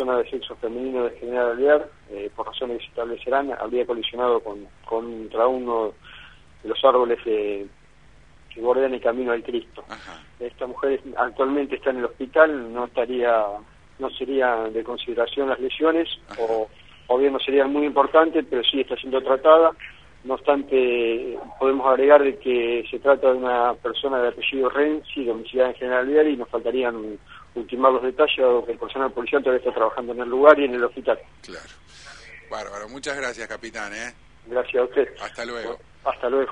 persona de sexo femenino de General Alvear, eh, por razones que se establecerán, habría colisionado con, contra uno de los árboles que bordean el camino al Cristo. Esta mujer actualmente está en el hospital, no estaría, no sería de consideración las lesiones, o, o bien no serían muy importantes, pero sí está siendo tratada. No obstante, podemos agregar de que se trata de una persona de apellido Renzi, domiciliada en General Vial, y nos faltarían ultimar los detalles, dado que el personal policial todavía está trabajando en el lugar y en el hospital. Claro. Bárbaro. Muchas gracias, capitán. ¿eh? Gracias a usted. Hasta luego. Hasta luego.